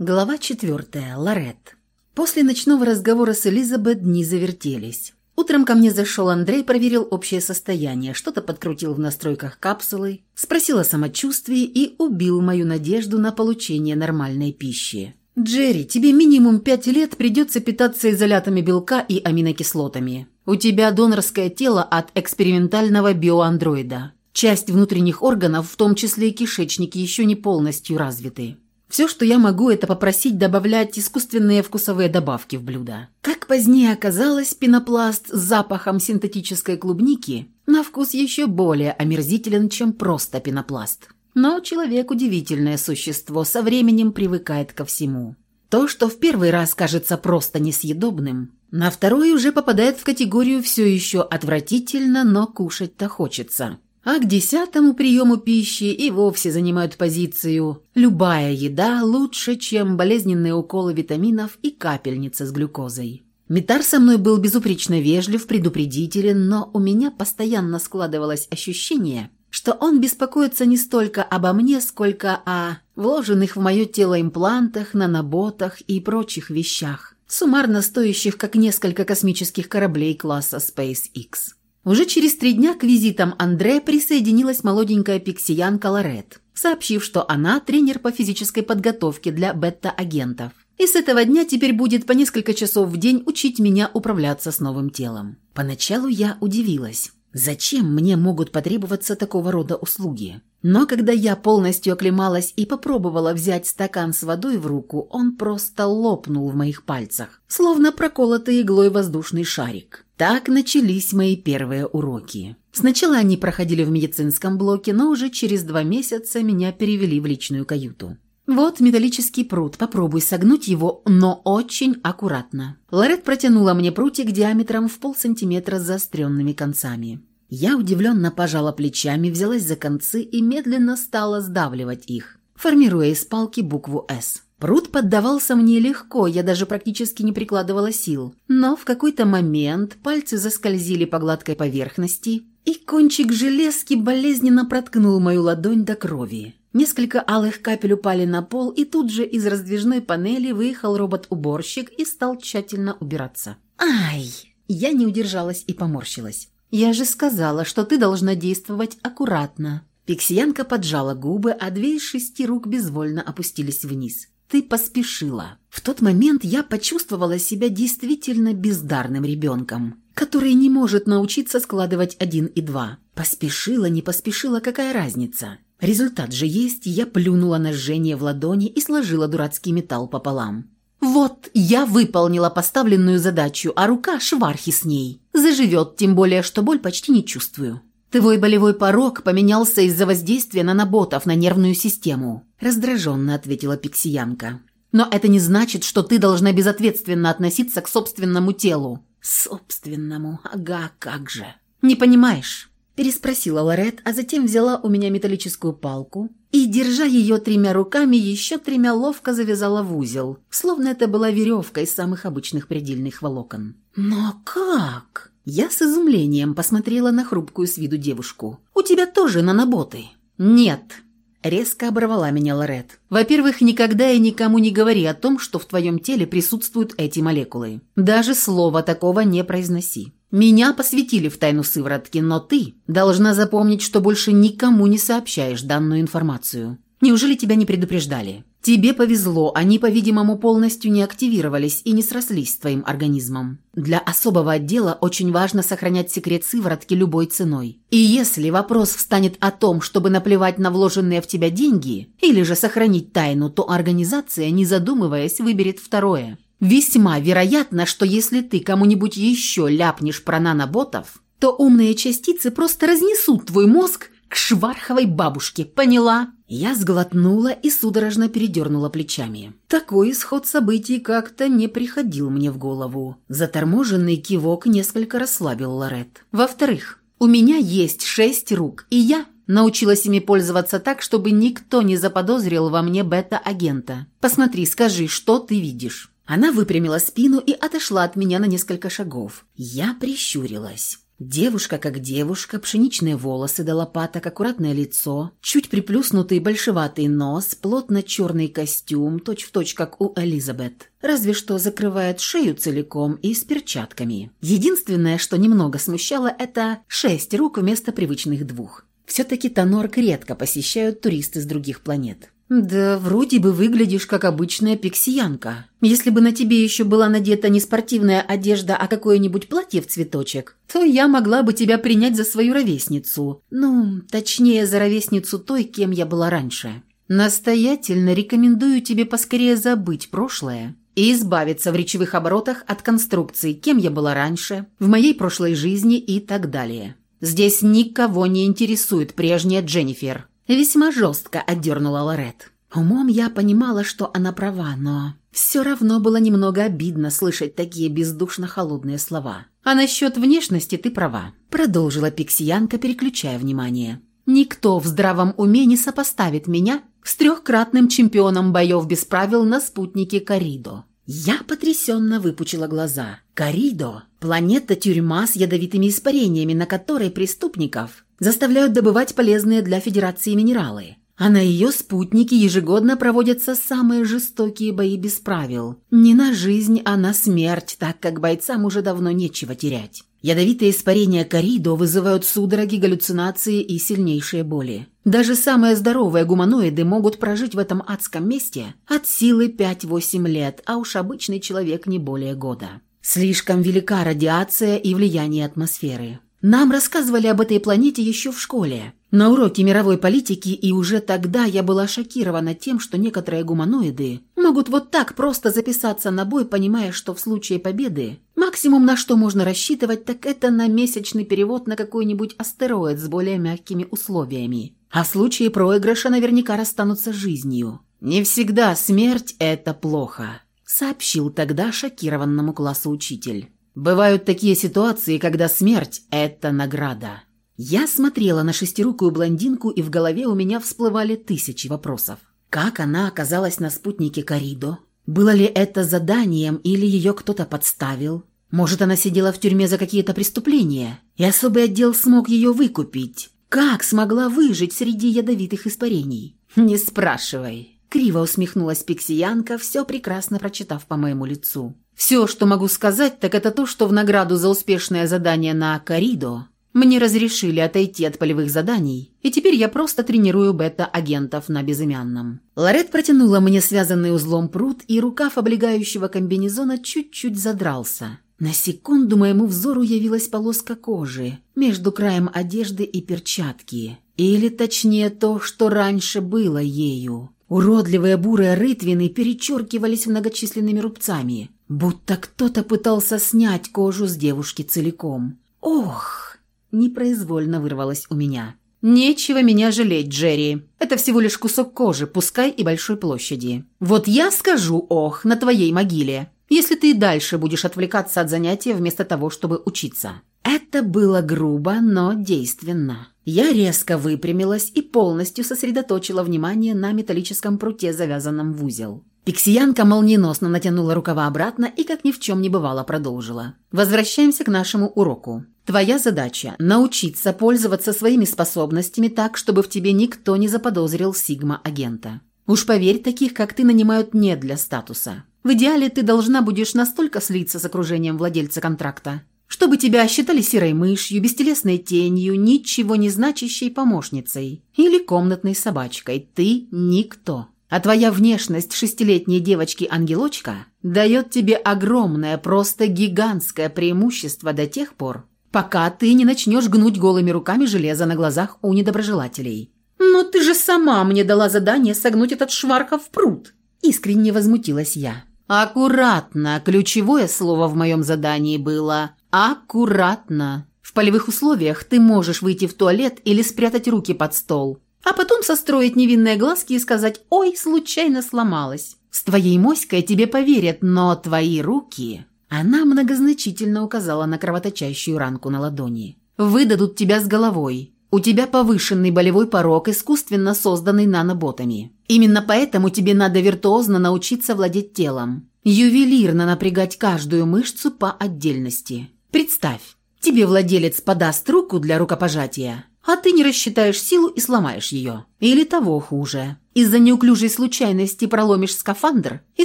Глава четвертая. Лорет. После ночного разговора с Элизабет дни завертелись. Утром ко мне зашел Андрей, проверил общее состояние, что-то подкрутил в настройках капсулы, спросил о самочувствии и убил мою надежду на получение нормальной пищи. «Джерри, тебе минимум пять лет придется питаться изолятами белка и аминокислотами. У тебя донорское тело от экспериментального биоандроида. Часть внутренних органов, в том числе и кишечники, еще не полностью развиты. Все, что я могу, это попросить добавлять искусственные вкусовые добавки в блюдо. Как позднее оказалось, пенопласт с запахом синтетической клубники на вкус еще более омерзителен, чем просто пенопласт. Но человек – удивительное существо, со временем привыкает ко всему. То, что в первый раз кажется просто несъедобным, на второй уже попадает в категорию «все еще отвратительно, но кушать-то хочется» а к десятому приему пищи и вовсе занимают позицию «любая еда лучше, чем болезненные уколы витаминов и капельница с глюкозой». Митар со мной был безупречно вежлив, предупредителен, но у меня постоянно складывалось ощущение, что он беспокоится не столько обо мне, сколько о вложенных в мое тело имплантах, наноботах и прочих вещах, суммарно стоящих как несколько космических кораблей класса SpaceX. Уже через три дня к визитам Андре присоединилась молоденькая пиксиянка Лорет, сообщив, что она тренер по физической подготовке для бета-агентов. И с этого дня теперь будет по несколько часов в день учить меня управляться с новым телом. Поначалу я удивилась. Зачем мне могут потребоваться такого рода услуги? Но когда я полностью оклемалась и попробовала взять стакан с водой в руку, он просто лопнул в моих пальцах, словно проколотый иглой воздушный шарик. Так начались мои первые уроки. Сначала они проходили в медицинском блоке, но уже через два месяца меня перевели в личную каюту. «Вот металлический прут, попробуй согнуть его, но очень аккуратно». Лорет протянула мне прутик диаметром в полсантиметра с заостренными концами. Я удивленно пожала плечами, взялась за концы и медленно стала сдавливать их, формируя из палки букву «С». Пруд поддавался мне легко, я даже практически не прикладывала сил. Но в какой-то момент пальцы заскользили по гладкой поверхности, и кончик железки болезненно проткнул мою ладонь до крови. Несколько алых капель упали на пол, и тут же из раздвижной панели выехал робот-уборщик и стал тщательно убираться. «Ай!» Я не удержалась и поморщилась. «Я же сказала, что ты должна действовать аккуратно». Пиксиянка поджала губы, а две из шести рук безвольно опустились вниз. «Ты поспешила». В тот момент я почувствовала себя действительно бездарным ребенком, который не может научиться складывать один и два. Поспешила, не поспешила, какая разница? Результат же есть, я плюнула на жжение в ладони и сложила дурацкий металл пополам. «Вот, я выполнила поставленную задачу, а рука швархи с ней. Заживет, тем более, что боль почти не чувствую». «Твой болевой порог поменялся из-за воздействия наноботов на нервную систему», раздраженно ответила пиксиянка. «Но это не значит, что ты должна безответственно относиться к собственному телу». «Собственному? Ага, как же». «Не понимаешь?» Переспросила Лорет, а затем взяла у меня металлическую палку и, держа ее тремя руками, еще тремя ловко завязала в узел, словно это была веревка из самых обычных предельных волокон. «Но как?» Я с изумлением посмотрела на хрупкую с виду девушку. «У тебя тоже наноботы?» «Нет», — резко оборвала меня Лорет. «Во-первых, никогда и никому не говори о том, что в твоем теле присутствуют эти молекулы. Даже слова такого не произноси. Меня посвятили в тайну сыворотки, но ты должна запомнить, что больше никому не сообщаешь данную информацию. Неужели тебя не предупреждали? Тебе повезло, они, по-видимому, полностью не активировались и не срослись с твоим организмом. Для особого отдела очень важно сохранять секрет сыворотки любой ценой. И если вопрос встанет о том, чтобы наплевать на вложенные в тебя деньги, или же сохранить тайну, то организация, не задумываясь, выберет второе. Весьма вероятно, что если ты кому-нибудь еще ляпнешь про наноботов, то умные частицы просто разнесут твой мозг к шварховой бабушке, поняла?» Я сглотнула и судорожно передернула плечами. Такой исход событий как-то не приходил мне в голову. Заторможенный кивок несколько расслабил Лорет. «Во-вторых, у меня есть шесть рук, и я научилась ими пользоваться так, чтобы никто не заподозрил во мне бета-агента. Посмотри, скажи, что ты видишь?» Она выпрямила спину и отошла от меня на несколько шагов. Я прищурилась. Девушка как девушка, пшеничные волосы до лопаток, аккуратное лицо, чуть приплюснутый большеватый нос, плотно черный костюм, точь-в-точь, точь, как у Элизабет. Разве что закрывает шею целиком и с перчатками. Единственное, что немного смущало, это шесть рук вместо привычных двух. Все-таки Тонорк редко посещают туристы с других планет. «Да вроде бы выглядишь как обычная пиксиянка. Если бы на тебе еще была надета не спортивная одежда, а какое-нибудь платье в цветочек, то я могла бы тебя принять за свою ровесницу. Ну, точнее, за ровесницу той, кем я была раньше. Настоятельно рекомендую тебе поскорее забыть прошлое и избавиться в речевых оборотах от конструкций, кем я была раньше, в моей прошлой жизни и так далее. Здесь никого не интересует прежняя Дженнифер. Весьма жестко отдернула Лорет. Умом я понимала, что она права, но все равно было немного обидно слышать такие бездушно-холодные слова. «А насчет внешности ты права», – продолжила Пиксиянка, переключая внимание. «Никто в здравом уме не сопоставит меня с трехкратным чемпионом боев без правил на спутнике Коридо». Я потрясенно выпучила глаза. «Коридо – планета-тюрьма с ядовитыми испарениями, на которой преступников заставляют добывать полезные для Федерации минералы. А на ее спутнике ежегодно проводятся самые жестокие бои без правил. Не на жизнь, а на смерть, так как бойцам уже давно нечего терять. Ядовитые испарения коридо вызывают судороги, галлюцинации и сильнейшие боли. Даже самые здоровые гуманоиды могут прожить в этом адском месте от силы 5-8 лет, а уж обычный человек не более года. Слишком велика радиация и влияние атмосферы. Нам рассказывали об этой планете еще в школе, на уроке мировой политики, и уже тогда я была шокирована тем, что некоторые гуманоиды могут вот так просто записаться на бой, понимая, что в случае победы максимум на что можно рассчитывать, так это на месячный перевод на какой-нибудь астероид с более мягкими условиями. А в случае проигрыша наверняка расстанутся жизнью. «Не всегда смерть – это плохо», – сообщил тогда шокированному классу учитель. Бывают такие ситуации, когда смерть – это награда. Я смотрела на шестирукую блондинку, и в голове у меня всплывали тысячи вопросов. Как она оказалась на спутнике Коридо? Было ли это заданием или ее кто-то подставил? Может, она сидела в тюрьме за какие-то преступления, и особый отдел смог ее выкупить? Как смогла выжить среди ядовитых испарений? Не спрашивай. Криво усмехнулась пиксиянка, все прекрасно прочитав по моему лицу. Все, что могу сказать, так это то, что в награду за успешное задание на Коридо мне разрешили отойти от полевых заданий, и теперь я просто тренирую бета-агентов на безымянном. Лорет протянула мне связанный узлом пруд, и рукав облегающего комбинезона чуть-чуть задрался. На секунду моему взору явилась полоска кожи между краем одежды и перчатки. Или точнее то, что раньше было ею. Уродливые бурые рытвины перечеркивались многочисленными рубцами, будто кто-то пытался снять кожу с девушки целиком. «Ох!» – непроизвольно вырвалось у меня. «Нечего меня жалеть, Джерри. Это всего лишь кусок кожи, пускай и большой площади. Вот я скажу «ох» на твоей могиле, если ты и дальше будешь отвлекаться от занятия вместо того, чтобы учиться». Это было грубо, но действенно. Я резко выпрямилась и полностью сосредоточила внимание на металлическом пруте, завязанном в узел. Пиксиянка молниеносно натянула рукава обратно и, как ни в чем не бывало, продолжила. «Возвращаемся к нашему уроку. Твоя задача – научиться пользоваться своими способностями так, чтобы в тебе никто не заподозрил сигма-агента. Уж поверь, таких, как ты, нанимают не для статуса. В идеале ты должна будешь настолько слиться с окружением владельца контракта, чтобы тебя считали серой мышью, бестелесной тенью, ничего не значащей помощницей или комнатной собачкой. Ты – никто. А твоя внешность шестилетней девочки-ангелочка дает тебе огромное, просто гигантское преимущество до тех пор, пока ты не начнешь гнуть голыми руками железо на глазах у недоброжелателей. «Но ты же сама мне дала задание согнуть этот шварка в пруд!» Искренне возмутилась я. «Аккуратно!» Ключевое слово в моем задании было «аккуратно». В полевых условиях ты можешь выйти в туалет или спрятать руки под стол, а потом состроить невинные глазки и сказать «Ой, случайно сломалась». С твоей моськой тебе поверят, но твои руки...» Она многозначительно указала на кровоточащую ранку на ладони. «Выдадут тебя с головой. У тебя повышенный болевой порог, искусственно созданный наноботами. Именно поэтому тебе надо виртуозно научиться владеть телом. Ювелирно напрягать каждую мышцу по отдельности. Представь, Тебе владелец подаст руку для рукопожатия, а ты не рассчитаешь силу и сломаешь ее. Или того хуже. Из-за неуклюжей случайности проломишь скафандр и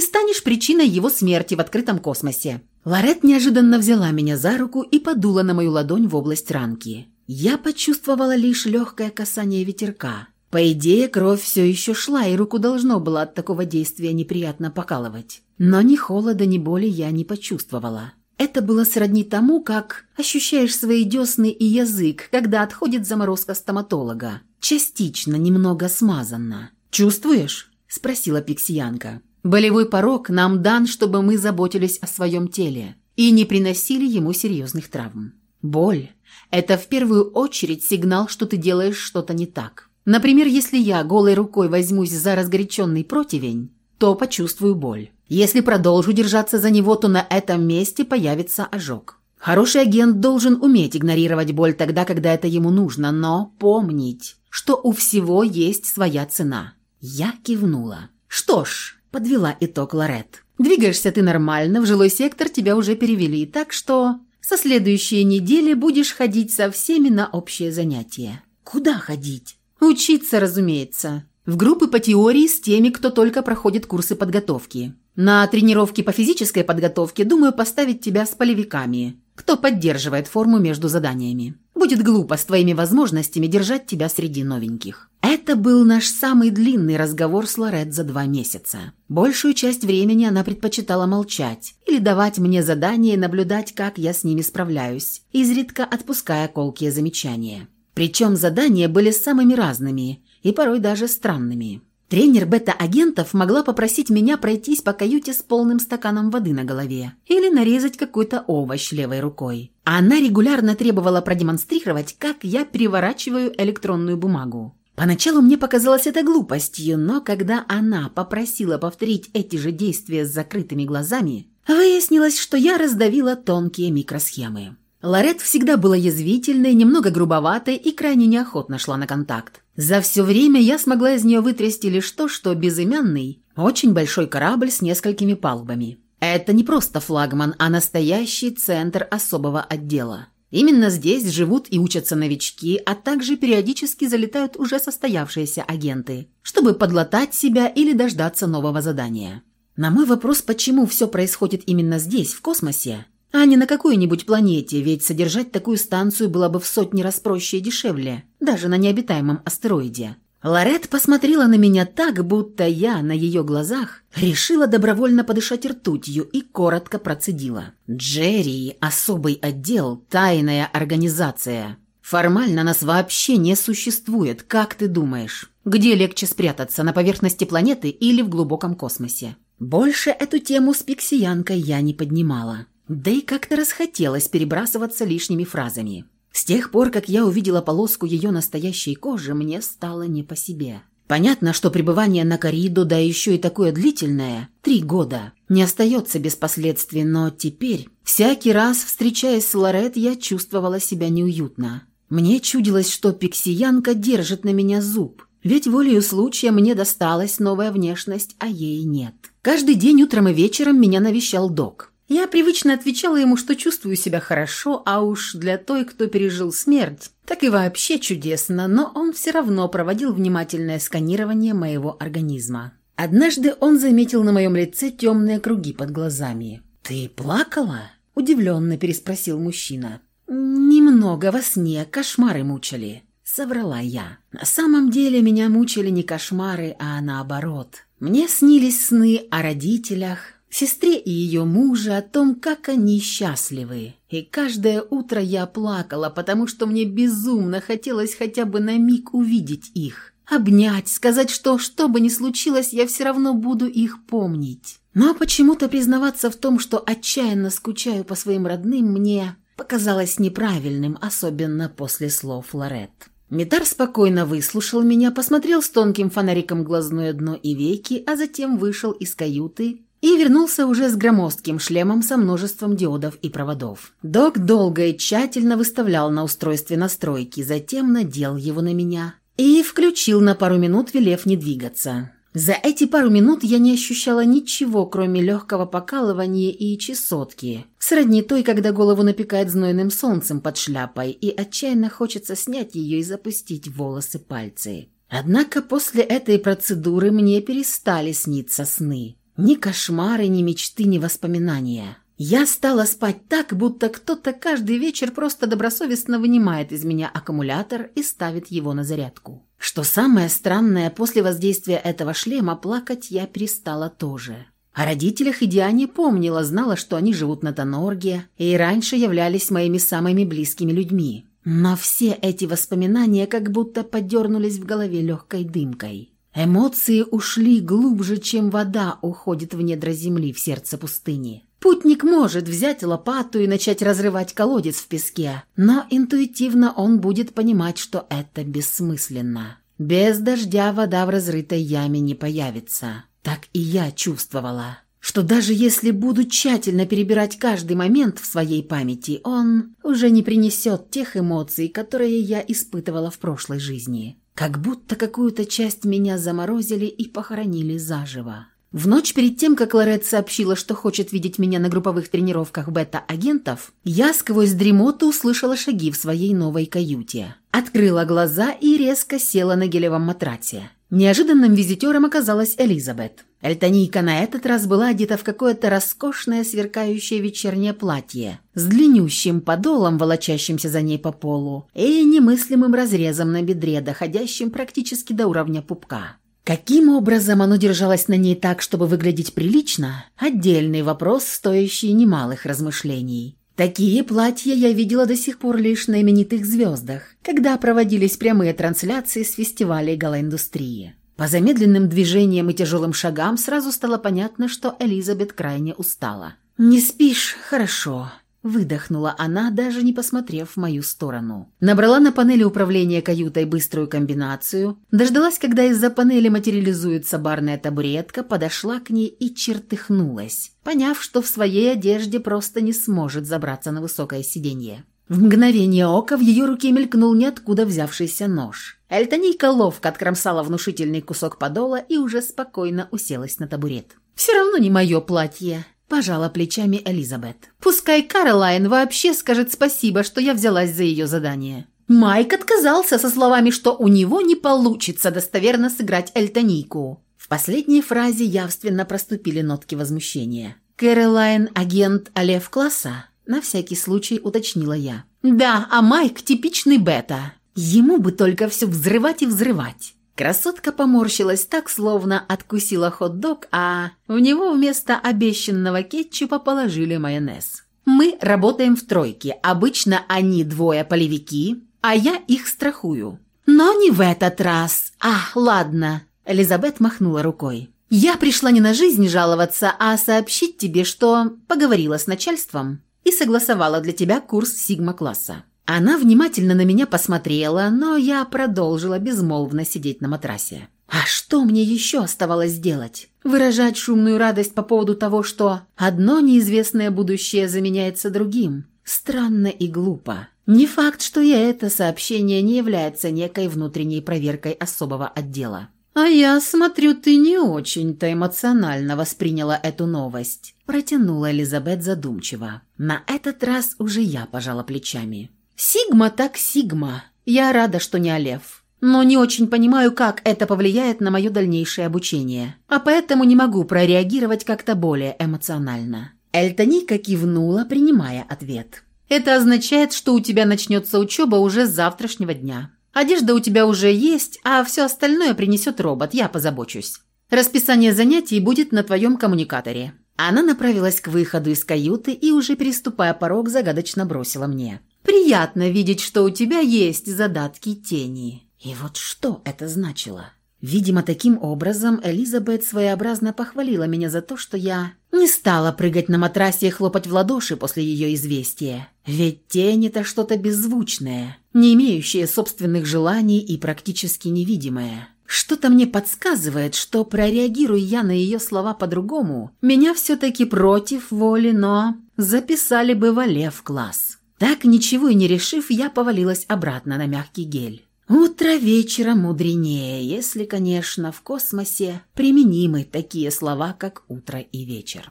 станешь причиной его смерти в открытом космосе. Лорет неожиданно взяла меня за руку и подула на мою ладонь в область ранки. Я почувствовала лишь легкое касание ветерка. По идее, кровь все еще шла, и руку должно было от такого действия неприятно покалывать. Но ни холода, ни боли я не почувствовала. Это было сродни тому, как ощущаешь свои десны и язык, когда отходит заморозка стоматолога. Частично, немного смазанно. «Чувствуешь?» – спросила пиксиянка. «Болевой порог нам дан, чтобы мы заботились о своем теле и не приносили ему серьезных травм. Боль – это в первую очередь сигнал, что ты делаешь что-то не так. Например, если я голой рукой возьмусь за разгоряченный противень, то почувствую боль. Если продолжу держаться за него, то на этом месте появится ожог. Хороший агент должен уметь игнорировать боль тогда, когда это ему нужно, но помнить, что у всего есть своя цена. Я кивнула. «Что ж», – подвела итог Лорет, – «двигаешься ты нормально, в жилой сектор тебя уже перевели, так что со следующей недели будешь ходить со всеми на общее занятие». «Куда ходить?» «Учиться, разумеется. В группы по теории с теми, кто только проходит курсы подготовки. На тренировки по физической подготовке думаю поставить тебя с полевиками, кто поддерживает форму между заданиями. Будет глупо с твоими возможностями держать тебя среди новеньких. Это был наш самый длинный разговор с Лорет за два месяца. Большую часть времени она предпочитала молчать или давать мне задания и наблюдать, как я с ними справляюсь, изредка отпуская колкие замечания. Причем задания были самыми разными и порой даже странными. Тренер бета-агентов могла попросить меня пройтись по каюте с полным стаканом воды на голове или нарезать какой-то овощ левой рукой. Она регулярно требовала продемонстрировать, как я переворачиваю электронную бумагу. Поначалу мне показалось это глупостью, но когда она попросила повторить эти же действия с закрытыми глазами, выяснилось, что я раздавила тонкие микросхемы. Лорет всегда была язвительной, немного грубоватой и крайне неохотно шла на контакт. За все время я смогла из нее вытрясти лишь то, что безымянный, очень большой корабль с несколькими палубами. Это не просто флагман, а настоящий центр особого отдела. Именно здесь живут и учатся новички, а также периодически залетают уже состоявшиеся агенты, чтобы подлатать себя или дождаться нового задания. На мой вопрос, почему все происходит именно здесь, в космосе, а не на какой-нибудь планете, ведь содержать такую станцию было бы в сотни раз проще и дешевле, даже на необитаемом астероиде. Лорет посмотрела на меня так, будто я на ее глазах решила добровольно подышать ртутью и коротко процедила. «Джерри – особый отдел, тайная организация. Формально нас вообще не существует, как ты думаешь? Где легче спрятаться, на поверхности планеты или в глубоком космосе?» Больше эту тему с пиксиянкой я не поднимала. Да и как-то расхотелось перебрасываться лишними фразами. С тех пор, как я увидела полоску ее настоящей кожи, мне стало не по себе. Понятно, что пребывание на Коридо, да еще и такое длительное, три года, не остается без последствий, но теперь, всякий раз, встречаясь с Лорет, я чувствовала себя неуютно. Мне чудилось, что пиксиянка держит на меня зуб, ведь волею случая мне досталась новая внешность, а ей нет. Каждый день утром и вечером меня навещал док. Я привычно отвечала ему, что чувствую себя хорошо, а уж для той, кто пережил смерть, так и вообще чудесно, но он все равно проводил внимательное сканирование моего организма. Однажды он заметил на моем лице темные круги под глазами. «Ты плакала?» – удивленно переспросил мужчина. «Немного во сне, кошмары мучили», – соврала я. «На самом деле меня мучили не кошмары, а наоборот. Мне снились сны о родителях, сестре и ее муже о том, как они счастливы. И каждое утро я плакала, потому что мне безумно хотелось хотя бы на миг увидеть их. Обнять, сказать, что что бы ни случилось, я все равно буду их помнить. Но почему-то признаваться в том, что отчаянно скучаю по своим родным, мне показалось неправильным, особенно после слов Лорет. Митар спокойно выслушал меня, посмотрел с тонким фонариком глазное дно и веки, а затем вышел из каюты и вернулся уже с громоздким шлемом со множеством диодов и проводов. Док долго и тщательно выставлял на устройстве настройки, затем надел его на меня и включил на пару минут, велев не двигаться. За эти пару минут я не ощущала ничего, кроме легкого покалывания и чесотки, сродни той, когда голову напекает знойным солнцем под шляпой, и отчаянно хочется снять ее и запустить волосы пальцы. Однако после этой процедуры мне перестали сниться сны. Ни кошмары, ни мечты, ни воспоминания. Я стала спать так, будто кто-то каждый вечер просто добросовестно вынимает из меня аккумулятор и ставит его на зарядку. Что самое странное, после воздействия этого шлема плакать я перестала тоже. О родителях и Диане помнила, знала, что они живут на Тонорге и раньше являлись моими самыми близкими людьми. Но все эти воспоминания как будто подернулись в голове легкой дымкой. Эмоции ушли глубже, чем вода уходит в недра земли в сердце пустыни. Путник может взять лопату и начать разрывать колодец в песке, но интуитивно он будет понимать, что это бессмысленно. Без дождя вода в разрытой яме не появится. Так и я чувствовала, что даже если буду тщательно перебирать каждый момент в своей памяти, он уже не принесет тех эмоций, которые я испытывала в прошлой жизни. Как будто какую-то часть меня заморозили и похоронили заживо. В ночь перед тем, как Лорет сообщила, что хочет видеть меня на групповых тренировках бета-агентов, я сквозь дремоту услышала шаги в своей новой каюте. Открыла глаза и резко села на гелевом матрасе. Неожиданным визитером оказалась Элизабет. Эльтонийка на этот раз была одета в какое-то роскошное сверкающее вечернее платье с длиннющим подолом, волочащимся за ней по полу, и немыслимым разрезом на бедре, доходящим практически до уровня пупка. Каким образом оно держалось на ней так, чтобы выглядеть прилично – отдельный вопрос, стоящий немалых размышлений. Такие платья я видела до сих пор лишь на именитых звездах, когда проводились прямые трансляции с фестивалей галоиндустрии. По замедленным движениям и тяжелым шагам сразу стало понятно, что Элизабет крайне устала. «Не спишь? Хорошо. Выдохнула она, даже не посмотрев в мою сторону. Набрала на панели управления каютой быструю комбинацию, дождалась, когда из-за панели материализуется барная табуретка, подошла к ней и чертыхнулась, поняв, что в своей одежде просто не сможет забраться на высокое сиденье. В мгновение ока в ее руке мелькнул ниоткуда взявшийся нож. Эльтонийка ловко откромсала внушительный кусок подола и уже спокойно уселась на табурет. «Все равно не мое платье», Пожала плечами Элизабет. «Пускай Каролайн вообще скажет спасибо, что я взялась за ее задание». Майк отказался со словами, что у него не получится достоверно сыграть Эльтонику. В последней фразе явственно проступили нотки возмущения. «Кэролайн – агент Алев класса?» – на всякий случай уточнила я. «Да, а Майк – типичный бета. Ему бы только все взрывать и взрывать». Красотка поморщилась так, словно откусила хот-дог, а в него вместо обещанного кетчупа положили майонез. «Мы работаем в тройке. Обычно они двое полевики, а я их страхую. Но не в этот раз. А, ладно». Элизабет махнула рукой. «Я пришла не на жизнь жаловаться, а сообщить тебе, что поговорила с начальством и согласовала для тебя курс Сигма-класса. Она внимательно на меня посмотрела, но я продолжила безмолвно сидеть на матрасе. А что мне еще оставалось делать? Выражать шумную радость по поводу того, что одно неизвестное будущее заменяется другим. Странно и глупо. Не факт, что и это сообщение не является некой внутренней проверкой особого отдела. «А я смотрю, ты не очень-то эмоционально восприняла эту новость», протянула Элизабет задумчиво. На этот раз уже я пожала плечами. Сигма так Сигма. Я рада, что не Алев. Но не очень понимаю, как это повлияет на мое дальнейшее обучение. А поэтому не могу прореагировать как-то более эмоционально. Эльтоника кивнула, принимая ответ. Это означает, что у тебя начнется учеба уже с завтрашнего дня. Одежда у тебя уже есть, а все остальное принесет робот, я позабочусь. Расписание занятий будет на твоем коммуникаторе». Она направилась к выходу из каюты и, уже переступая порог, загадочно бросила мне. Приятно видеть, что у тебя есть задатки тени». И вот что это значило? Видимо, таким образом Элизабет своеобразно похвалила меня за то, что я не стала прыгать на матрасе и хлопать в ладоши после ее известия. Ведь тень – это что-то беззвучное, не имеющее собственных желаний и практически невидимое. Что-то мне подсказывает, что прореагирую я на ее слова по-другому, меня все-таки против воли, но записали бы в Оле в класс. Так, ничего и не решив, я повалилась обратно на мягкий гель. Утро вечера мудренее, если, конечно, в космосе применимы такие слова, как утро и вечер.